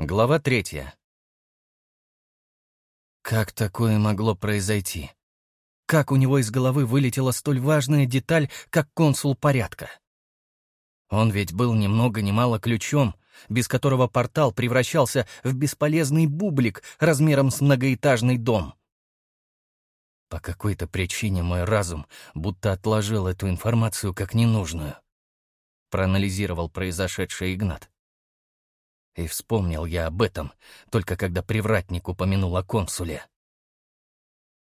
Глава третья. Как такое могло произойти? Как у него из головы вылетела столь важная деталь, как консул порядка? Он ведь был ни много ни мало ключом, без которого портал превращался в бесполезный бублик размером с многоэтажный дом. По какой-то причине мой разум будто отложил эту информацию как ненужную. Проанализировал произошедшее Игнат. И вспомнил я об этом, только когда привратник упомянул о консуле.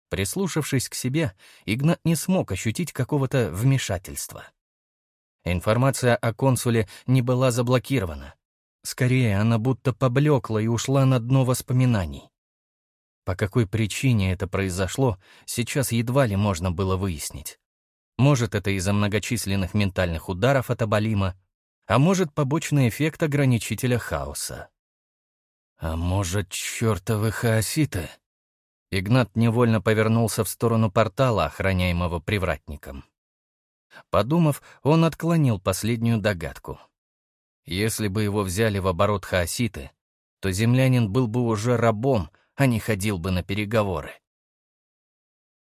Прислушавшись к себе, Игнат не смог ощутить какого-то вмешательства. Информация о консуле не была заблокирована. Скорее, она будто поблекла и ушла на дно воспоминаний. По какой причине это произошло, сейчас едва ли можно было выяснить. Может, это из-за многочисленных ментальных ударов от Абалима, а может, побочный эффект ограничителя хаоса. А может, чертовы хаоситы? Игнат невольно повернулся в сторону портала, охраняемого привратником. Подумав, он отклонил последнюю догадку. Если бы его взяли в оборот хаоситы, то землянин был бы уже рабом, а не ходил бы на переговоры.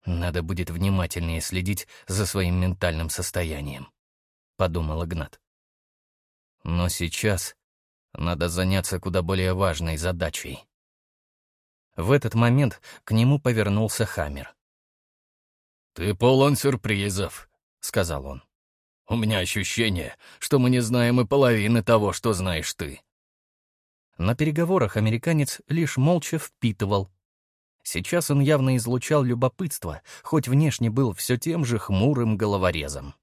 Надо будет внимательнее следить за своим ментальным состоянием, — подумал Игнат. Но сейчас надо заняться куда более важной задачей. В этот момент к нему повернулся Хаммер. «Ты полон сюрпризов», — сказал он. «У меня ощущение, что мы не знаем и половины того, что знаешь ты». На переговорах американец лишь молча впитывал. Сейчас он явно излучал любопытство, хоть внешне был все тем же хмурым головорезом.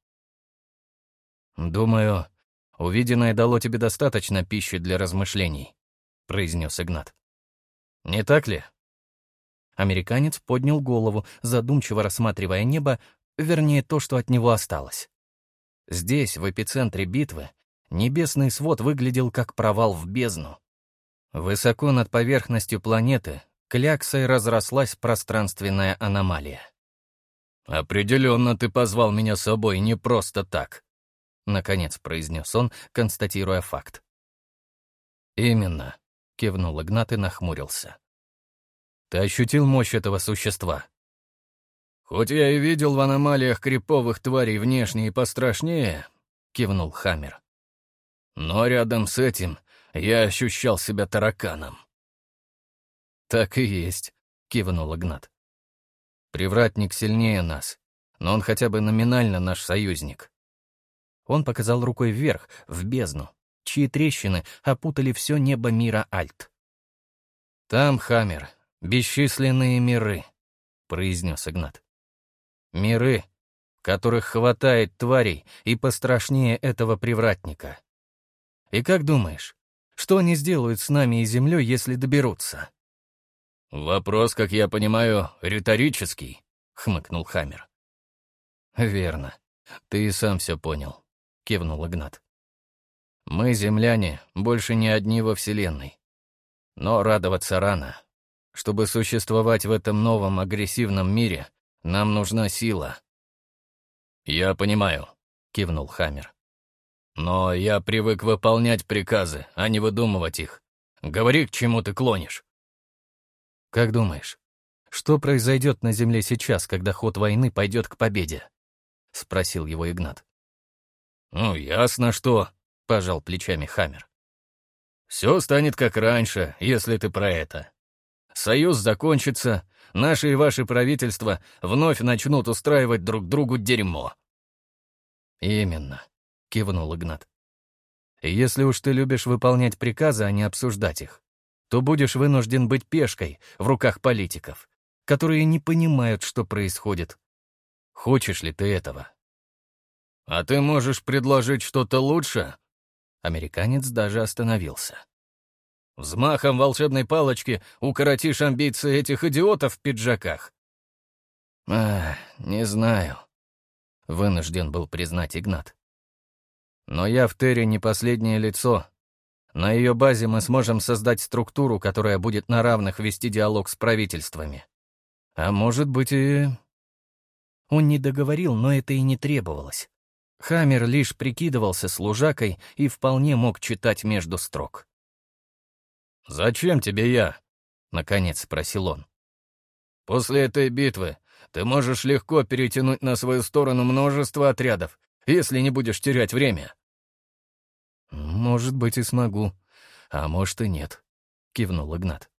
«Думаю, «Увиденное дало тебе достаточно пищи для размышлений», — произнес Игнат. «Не так ли?» Американец поднял голову, задумчиво рассматривая небо, вернее, то, что от него осталось. Здесь, в эпицентре битвы, небесный свод выглядел как провал в бездну. Высоко над поверхностью планеты кляксой разрослась пространственная аномалия. «Определенно ты позвал меня с собой не просто так», — наконец произнес он, констатируя факт. «Именно», — кивнул Игнат и нахмурился. «Ты ощутил мощь этого существа?» «Хоть я и видел в аномалиях криповых тварей внешне и пострашнее», — кивнул Хаммер. «Но рядом с этим я ощущал себя тараканом». «Так и есть», — кивнул Игнат. «Привратник сильнее нас, но он хотя бы номинально наш союзник. Он показал рукой вверх, в бездну, чьи трещины опутали все небо мира Альт. «Там, Хаммер, бесчисленные миры», — произнес Игнат. «Миры, которых хватает тварей и пострашнее этого привратника. И как думаешь, что они сделают с нами и Землей, если доберутся?» «Вопрос, как я понимаю, риторический», — хмыкнул Хаммер. «Верно. Ты и сам все понял кивнул Игнат. «Мы, земляне, больше не одни во Вселенной. Но радоваться рано. Чтобы существовать в этом новом агрессивном мире, нам нужна сила». «Я понимаю», — кивнул Хаммер. «Но я привык выполнять приказы, а не выдумывать их. Говори, к чему ты клонишь». «Как думаешь, что произойдет на Земле сейчас, когда ход войны пойдет к победе?» — спросил его Игнат. «Ну, ясно что», — пожал плечами Хаммер. «Все станет как раньше, если ты про это. Союз закончится, наши и ваши правительства вновь начнут устраивать друг другу дерьмо». «Именно», — кивнул Игнат. «Если уж ты любишь выполнять приказы, а не обсуждать их, то будешь вынужден быть пешкой в руках политиков, которые не понимают, что происходит. Хочешь ли ты этого?» «А ты можешь предложить что-то лучше?» Американец даже остановился. «Взмахом волшебной палочки укоротишь амбиции этих идиотов в пиджаках?» «А, не знаю», — вынужден был признать Игнат. «Но я в Терре не последнее лицо. На ее базе мы сможем создать структуру, которая будет на равных вести диалог с правительствами. А может быть и...» Он не договорил, но это и не требовалось. Хаммер лишь прикидывался служакой и вполне мог читать между строк. «Зачем тебе я?» — наконец спросил он. «После этой битвы ты можешь легко перетянуть на свою сторону множество отрядов, если не будешь терять время». «Может быть, и смогу, а может и нет», — кивнул Игнат.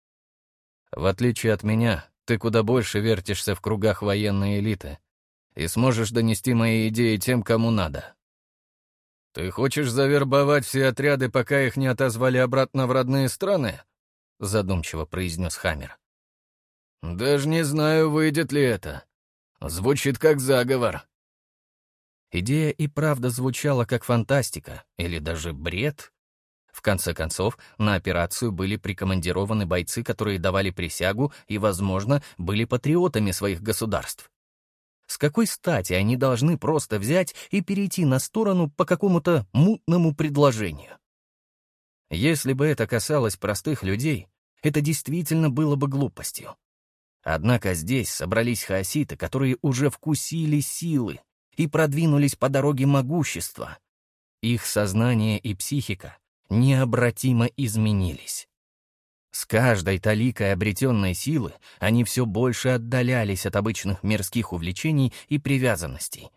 «В отличие от меня, ты куда больше вертишься в кругах военной элиты и сможешь донести мои идеи тем, кому надо. Ты хочешь завербовать все отряды, пока их не отозвали обратно в родные страны?» — задумчиво произнес Хаммер. «Даже не знаю, выйдет ли это. Звучит как заговор». Идея и правда звучала как фантастика или даже бред. В конце концов, на операцию были прикомандированы бойцы, которые давали присягу и, возможно, были патриотами своих государств. С какой стати они должны просто взять и перейти на сторону по какому-то мутному предложению? Если бы это касалось простых людей, это действительно было бы глупостью. Однако здесь собрались хаоситы, которые уже вкусили силы и продвинулись по дороге могущества. Их сознание и психика необратимо изменились. С каждой таликой обретенной силы они все больше отдалялись от обычных мирских увлечений и привязанностей.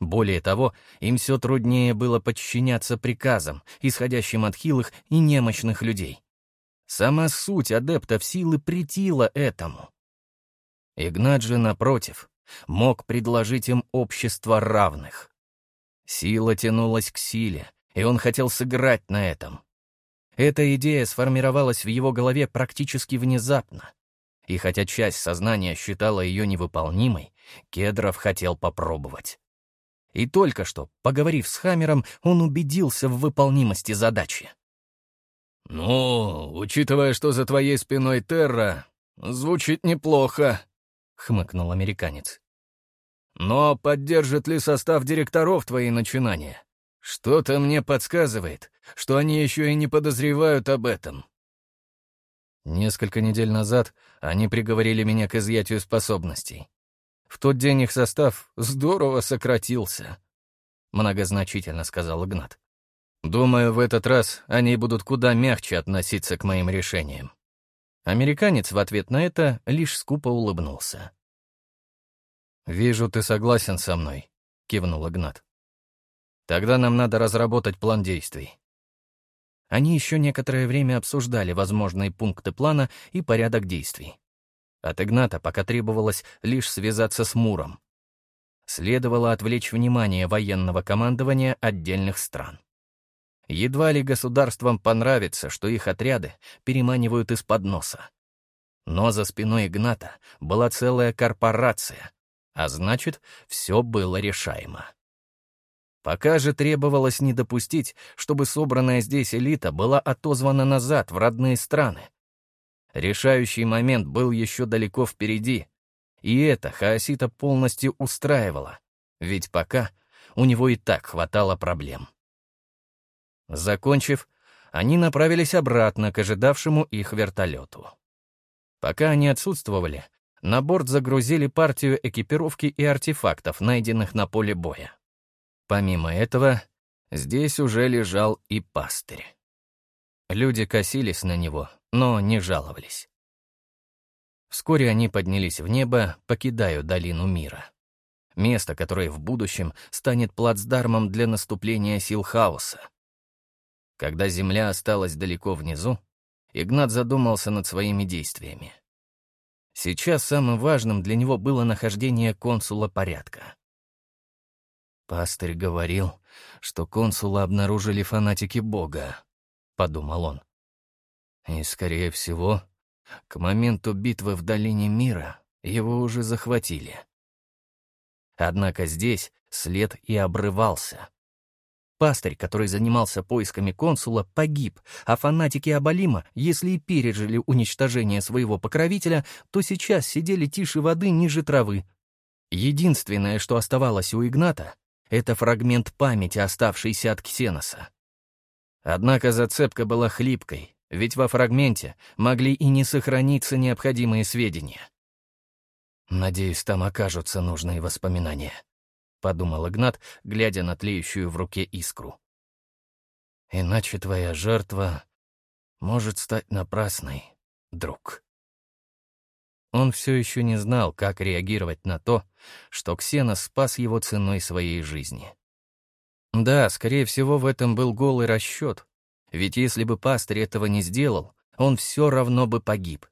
Более того, им все труднее было подчиняться приказам, исходящим от хилых и немощных людей. Сама суть адептов силы претила этому. Игнат же, напротив, мог предложить им общество равных. Сила тянулась к силе, и он хотел сыграть на этом. Эта идея сформировалась в его голове практически внезапно. И хотя часть сознания считала ее невыполнимой, Кедров хотел попробовать. И только что, поговорив с Хамером, он убедился в выполнимости задачи. «Ну, учитывая, что за твоей спиной Терра, звучит неплохо», — хмыкнул американец. «Но поддержит ли состав директоров твои начинания? Что-то мне подсказывает, что они еще и не подозревают об этом». Несколько недель назад они приговорили меня к изъятию способностей. В тот день их состав здорово сократился, — многозначительно сказал Игнат. Думаю, в этот раз они будут куда мягче относиться к моим решениям. Американец в ответ на это лишь скупо улыбнулся. «Вижу, ты согласен со мной», — кивнул Игнат. «Тогда нам надо разработать план действий». Они еще некоторое время обсуждали возможные пункты плана и порядок действий. От Игната пока требовалось лишь связаться с Муром. Следовало отвлечь внимание военного командования отдельных стран. Едва ли государствам понравится, что их отряды переманивают из-под носа. Но за спиной Игната была целая корпорация, а значит, все было решаемо. Пока же требовалось не допустить, чтобы собранная здесь элита была отозвана назад в родные страны. Решающий момент был еще далеко впереди, и это Хаосита полностью устраивало, ведь пока у него и так хватало проблем. Закончив, они направились обратно к ожидавшему их вертолету. Пока они отсутствовали, на борт загрузили партию экипировки и артефактов, найденных на поле боя. Помимо этого, здесь уже лежал и пастырь. Люди косились на него, но не жаловались. Вскоре они поднялись в небо, покидая долину мира. Место, которое в будущем станет плацдармом для наступления сил хаоса. Когда земля осталась далеко внизу, Игнат задумался над своими действиями. Сейчас самым важным для него было нахождение консула порядка. «Пастырь говорил, что консула обнаружили фанатики Бога», — подумал он. «И, скорее всего, к моменту битвы в Долине Мира его уже захватили». Однако здесь след и обрывался. Пастырь, который занимался поисками консула, погиб, а фанатики Абалима, если и пережили уничтожение своего покровителя, то сейчас сидели тише воды ниже травы. Единственное, что оставалось у Игната, это фрагмент памяти, оставшийся от Ксеноса. Однако зацепка была хлипкой, ведь во фрагменте могли и не сохраниться необходимые сведения. Надеюсь, там окажутся нужные воспоминания подумал Игнат, глядя на тлеющую в руке искру. Иначе твоя жертва может стать напрасной, друг. Он все еще не знал, как реагировать на то, что Ксена спас его ценой своей жизни. Да, скорее всего, в этом был голый расчет, ведь если бы пастырь этого не сделал, он все равно бы погиб.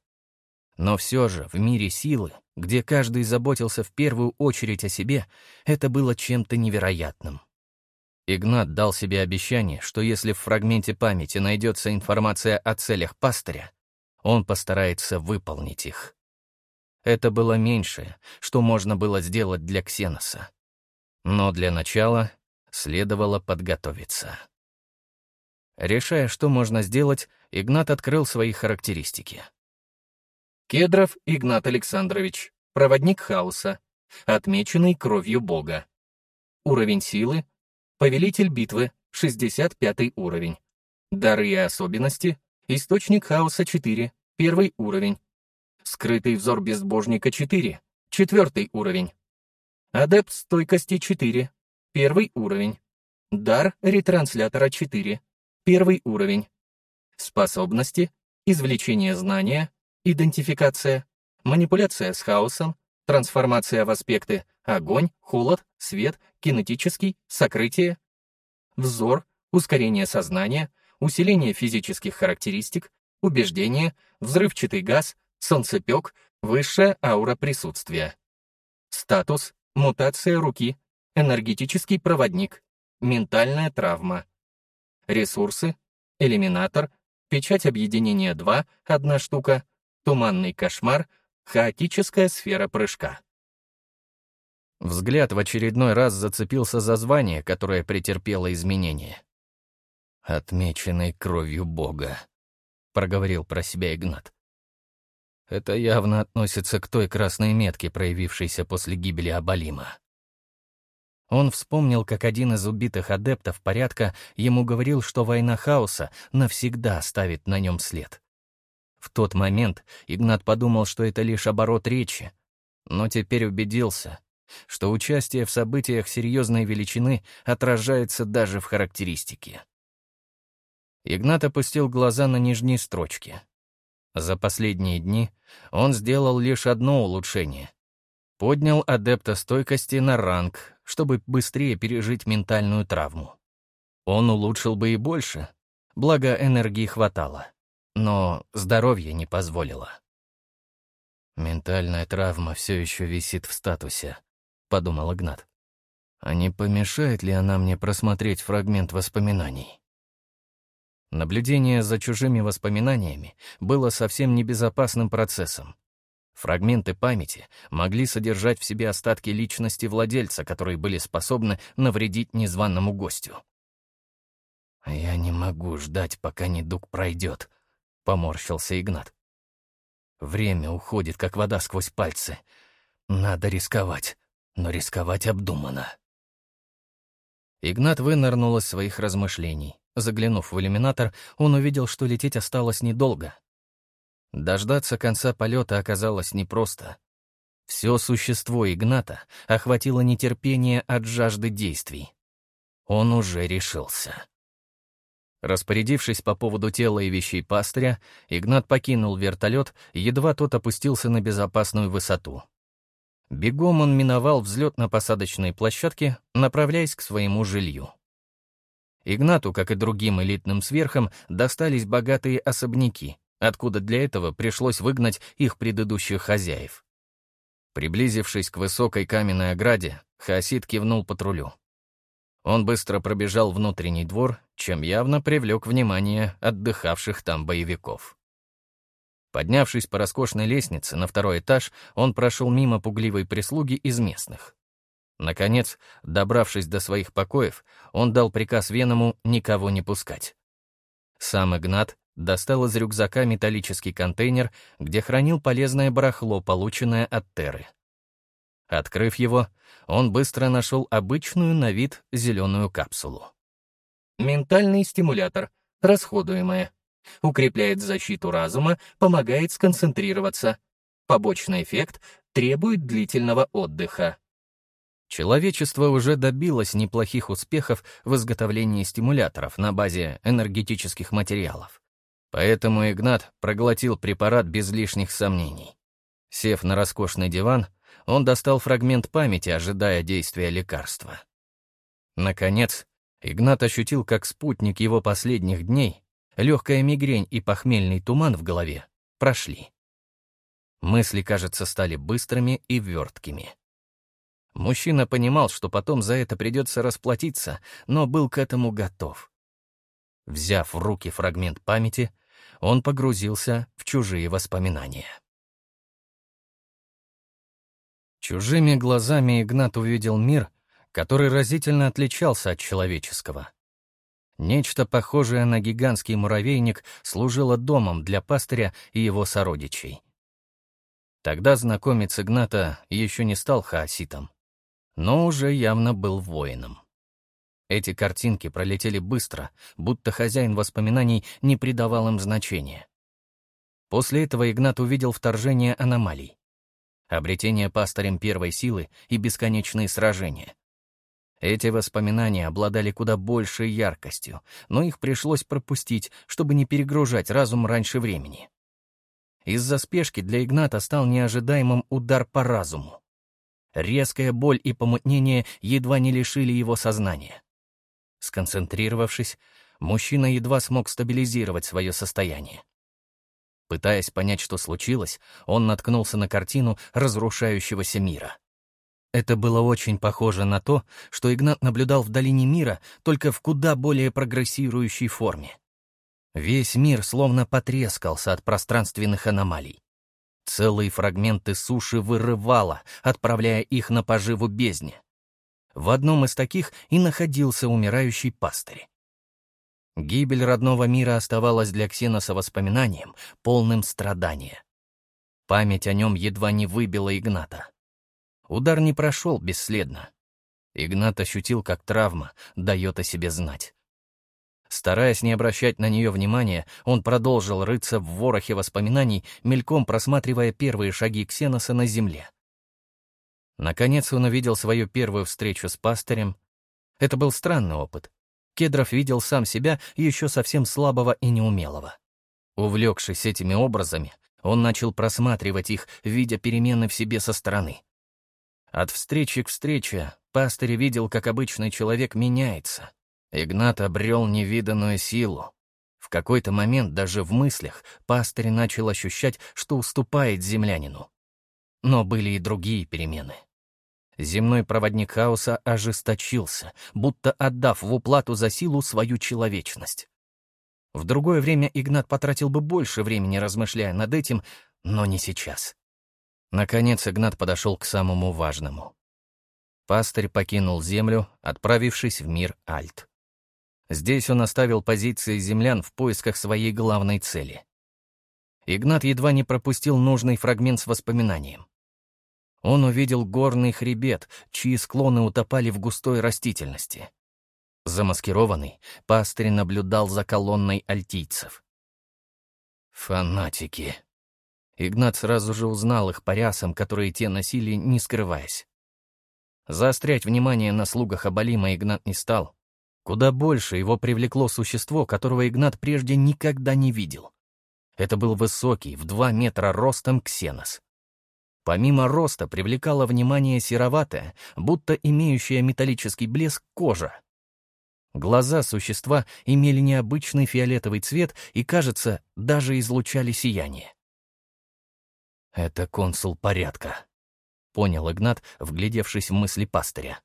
Но все же в мире силы, где каждый заботился в первую очередь о себе, это было чем-то невероятным. Игнат дал себе обещание, что если в фрагменте памяти найдется информация о целях пастыря, он постарается выполнить их. Это было меньшее, что можно было сделать для Ксеноса. Но для начала следовало подготовиться. Решая, что можно сделать, Игнат открыл свои характеристики. Кедров Игнат Александрович, проводник хаоса, отмеченный кровью Бога. Уровень силы Повелитель битвы, 65 уровень. Дары и особенности. Источник хаоса 4, первый уровень. Скрытый взор безбожника 4, четвертый уровень. Адепт стойкости 4, первый уровень. Дар ретранслятора 4, первый уровень. Способности. Извлечение знания, идентификация, манипуляция с хаосом, трансформация в аспекты. Огонь, холод, свет, кинетический, сокрытие, взор, ускорение сознания, усиление физических характеристик, убеждение, взрывчатый газ, солнцепек, высшая аура присутствия. Статус, мутация руки, энергетический проводник, ментальная травма. Ресурсы, элиминатор, печать объединения 2, одна штука, туманный кошмар, хаотическая сфера прыжка. Взгляд в очередной раз зацепился за звание, которое претерпело изменения. «Отмеченный кровью Бога», — проговорил про себя Игнат. Это явно относится к той красной метке, проявившейся после гибели Абалима. Он вспомнил, как один из убитых адептов порядка ему говорил, что война хаоса навсегда оставит на нем след. В тот момент Игнат подумал, что это лишь оборот речи, но теперь убедился, что участие в событиях серьезной величины отражается даже в характеристике. Игнат опустил глаза на нижние строчки. За последние дни он сделал лишь одно улучшение. Поднял адепта стойкости на ранг, чтобы быстрее пережить ментальную травму. Он улучшил бы и больше, благо энергии хватало, но здоровье не позволило. Ментальная травма все еще висит в статусе, подумал Игнат. А не помешает ли она мне просмотреть фрагмент воспоминаний? Наблюдение за чужими воспоминаниями было совсем небезопасным процессом. Фрагменты памяти могли содержать в себе остатки личности владельца, которые были способны навредить незваному гостю. «Я не могу ждать, пока недуг пройдет», — поморщился Игнат. «Время уходит, как вода сквозь пальцы. Надо рисковать но рисковать обдуманно. Игнат вынырнул из своих размышлений. Заглянув в иллюминатор, он увидел, что лететь осталось недолго. Дождаться конца полета оказалось непросто. Все существо Игната охватило нетерпение от жажды действий. Он уже решился. Распорядившись по поводу тела и вещей пастыря, Игнат покинул вертолет, едва тот опустился на безопасную высоту. Бегом он миновал взлетно-посадочные площадки, направляясь к своему жилью. Игнату, как и другим элитным сверхам, достались богатые особняки, откуда для этого пришлось выгнать их предыдущих хозяев. Приблизившись к высокой каменной ограде, Хасид кивнул патрулю. Он быстро пробежал внутренний двор, чем явно привлек внимание отдыхавших там боевиков. Поднявшись по роскошной лестнице на второй этаж, он прошел мимо пугливой прислуги из местных. Наконец, добравшись до своих покоев, он дал приказ Веному никого не пускать. Сам Игнат достал из рюкзака металлический контейнер, где хранил полезное барахло, полученное от Терры. Открыв его, он быстро нашел обычную на вид зеленую капсулу. «Ментальный стимулятор. Расходуемое. Укрепляет защиту разума, помогает сконцентрироваться. Побочный эффект требует длительного отдыха. Человечество уже добилось неплохих успехов в изготовлении стимуляторов на базе энергетических материалов. Поэтому Игнат проглотил препарат без лишних сомнений. Сев на роскошный диван, он достал фрагмент памяти, ожидая действия лекарства. Наконец, Игнат ощутил, как спутник его последних дней, легкая мигрень и похмельный туман в голове, прошли. Мысли, кажется, стали быстрыми и верткими. Мужчина понимал, что потом за это придется расплатиться, но был к этому готов. Взяв в руки фрагмент памяти, он погрузился в чужие воспоминания. Чужими глазами Игнат увидел мир, который разительно отличался от человеческого. Нечто похожее на гигантский муравейник служило домом для пастыря и его сородичей. Тогда знакомец Игната еще не стал хаоситом, но уже явно был воином. Эти картинки пролетели быстро, будто хозяин воспоминаний не придавал им значения. После этого Игнат увидел вторжение аномалий. Обретение пастырем первой силы и бесконечные сражения. Эти воспоминания обладали куда большей яркостью, но их пришлось пропустить, чтобы не перегружать разум раньше времени. Из-за спешки для Игната стал неожидаемым удар по разуму. Резкая боль и помутнение едва не лишили его сознания. Сконцентрировавшись, мужчина едва смог стабилизировать свое состояние. Пытаясь понять, что случилось, он наткнулся на картину разрушающегося мира. Это было очень похоже на то, что Игнат наблюдал в долине мира, только в куда более прогрессирующей форме. Весь мир словно потрескался от пространственных аномалий. Целые фрагменты суши вырывало, отправляя их на поживу бездне. В одном из таких и находился умирающий пастырь. Гибель родного мира оставалась для Ксеноса воспоминанием, полным страдания. Память о нем едва не выбила Игната. Удар не прошел бесследно. Игнат ощутил, как травма дает о себе знать. Стараясь не обращать на нее внимания, он продолжил рыться в ворохе воспоминаний, мельком просматривая первые шаги Ксеноса на земле. Наконец он увидел свою первую встречу с пастырем. Это был странный опыт. Кедров видел сам себя еще совсем слабого и неумелого. Увлекшись этими образами, он начал просматривать их, видя перемены в себе со стороны. От встречи к встрече пастырь видел, как обычный человек меняется. Игнат обрел невиданную силу. В какой-то момент даже в мыслях пастырь начал ощущать, что уступает землянину. Но были и другие перемены. Земной проводник хаоса ожесточился, будто отдав в уплату за силу свою человечность. В другое время Игнат потратил бы больше времени, размышляя над этим, но не сейчас. Наконец Игнат подошел к самому важному. Пастырь покинул землю, отправившись в мир Альт. Здесь он оставил позиции землян в поисках своей главной цели. Игнат едва не пропустил нужный фрагмент с воспоминанием. Он увидел горный хребет, чьи склоны утопали в густой растительности. Замаскированный, пастырь наблюдал за колонной альтийцев. Фанатики. Игнат сразу же узнал их по рясам, которые те носили, не скрываясь. Заострять внимание на слугах Абалима Игнат не стал. Куда больше его привлекло существо, которого Игнат прежде никогда не видел. Это был высокий, в два метра ростом ксенос. Помимо роста привлекала внимание сероватая, будто имеющая металлический блеск кожа. Глаза существа имели необычный фиолетовый цвет и, кажется, даже излучали сияние. «Это консул порядка», — понял Игнат, вглядевшись в мысли пастыря.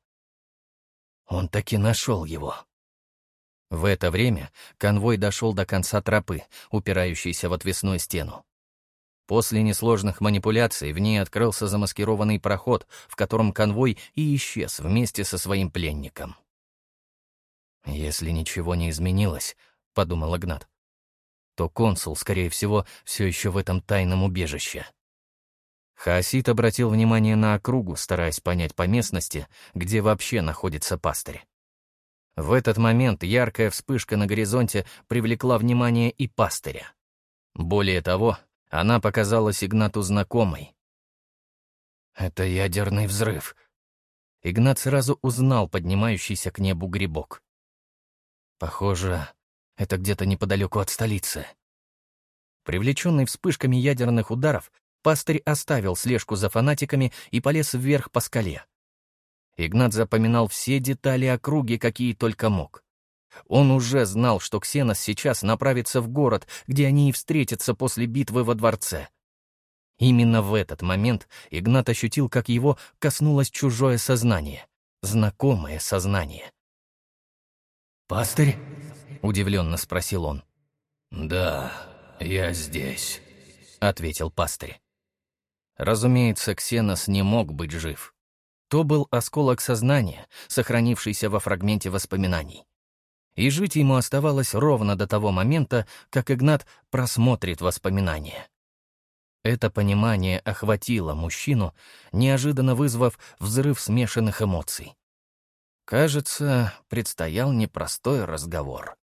«Он таки нашел его». В это время конвой дошел до конца тропы, упирающейся в отвесную стену. После несложных манипуляций в ней открылся замаскированный проход, в котором конвой и исчез вместе со своим пленником. «Если ничего не изменилось», — подумал Игнат, то консул, скорее всего, все еще в этом тайном убежище. Хаосит обратил внимание на округу, стараясь понять по местности, где вообще находится пастырь. В этот момент яркая вспышка на горизонте привлекла внимание и пастыря. Более того, она показалась Игнату знакомой. «Это ядерный взрыв». Игнат сразу узнал поднимающийся к небу грибок. «Похоже, это где-то неподалеку от столицы». Привлеченный вспышками ядерных ударов, пастырь оставил слежку за фанатиками и полез вверх по скале. Игнат запоминал все детали округи, какие только мог. Он уже знал, что Ксенос сейчас направится в город, где они и встретятся после битвы во дворце. Именно в этот момент Игнат ощутил, как его коснулось чужое сознание, знакомое сознание. «Пастырь?» — удивленно спросил он. «Да, я здесь», — ответил пастырь. Разумеется, Ксенос не мог быть жив. То был осколок сознания, сохранившийся во фрагменте воспоминаний. И жить ему оставалось ровно до того момента, как Игнат просмотрит воспоминания. Это понимание охватило мужчину, неожиданно вызвав взрыв смешанных эмоций. Кажется, предстоял непростой разговор.